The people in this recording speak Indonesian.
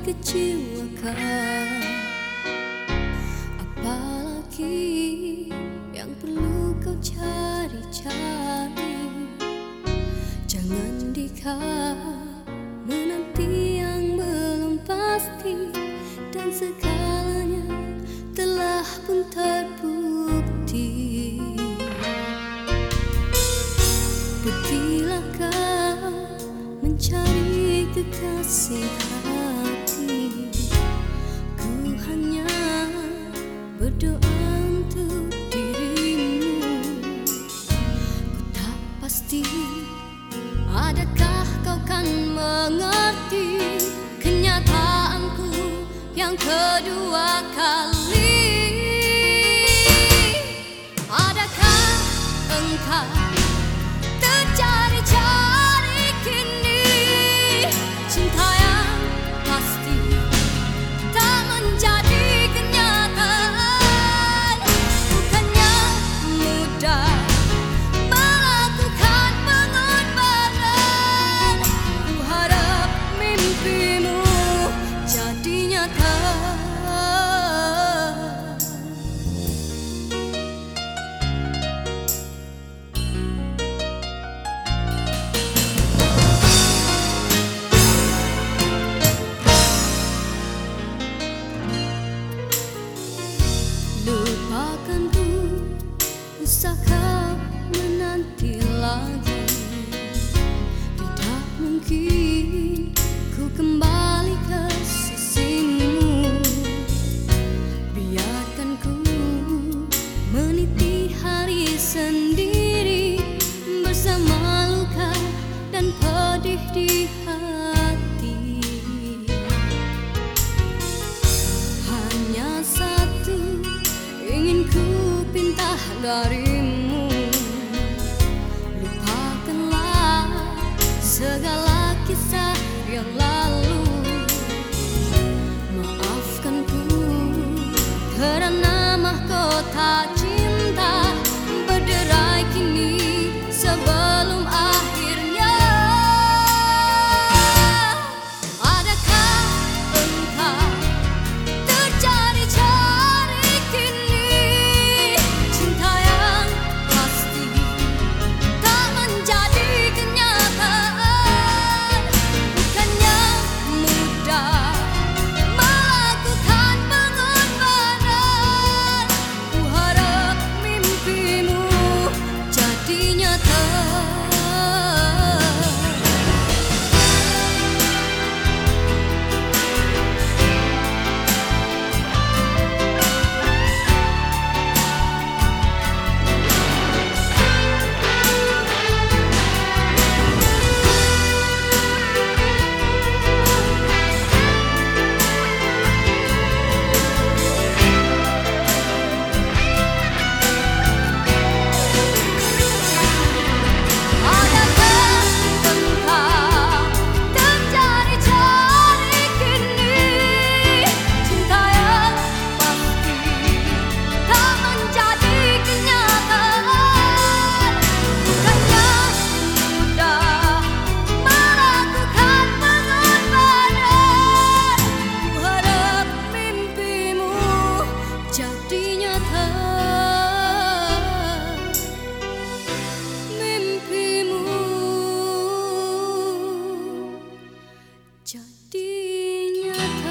dikecewakan. Apalagi yang perlu kau cari-cari. Jangan dikau menanti yang belum pasti. Dan segalanya telah pun terbukti. Pergilah kau mencari kekasih adakah kau kan mengerti Kenyataanku yang kedua kali. Adakah engkau Kau menanti lagi? Tidak mungkin ku kembali ke sisimu. Biarkan ku meniti hari sendiri Bersama luka dan pedih di hati. Hanya satu ingin ku pinta darimu segala kisah yang lalu you